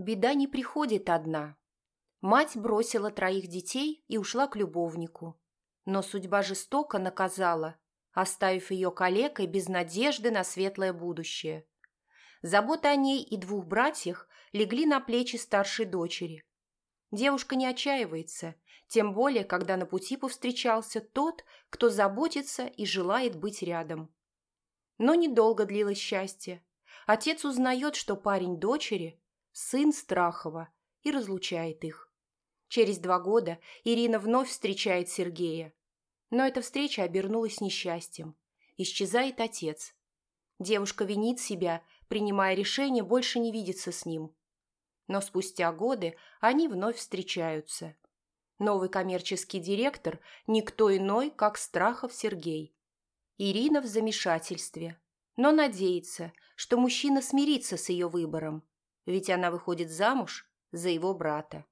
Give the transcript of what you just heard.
Беда не приходит одна. Мать бросила троих детей и ушла к любовнику. Но судьба жестоко наказала, оставив ее калекой без надежды на светлое будущее. Забота о ней и двух братьях легли на плечи старшей дочери. Девушка не отчаивается, тем более, когда на пути повстречался тот, кто заботится и желает быть рядом. Но недолго длилось счастье. Отец узнает, что парень дочери – сын Страхова, и разлучает их. Через два года Ирина вновь встречает Сергея. Но эта встреча обернулась несчастьем. Исчезает отец. Девушка винит себя, принимая решение больше не видеться с ним. Но спустя годы они вновь встречаются. Новый коммерческий директор – никто иной, как Страхов Сергей. Ирина в замешательстве, но надеется, что мужчина смирится с ее выбором, ведь она выходит замуж за его брата.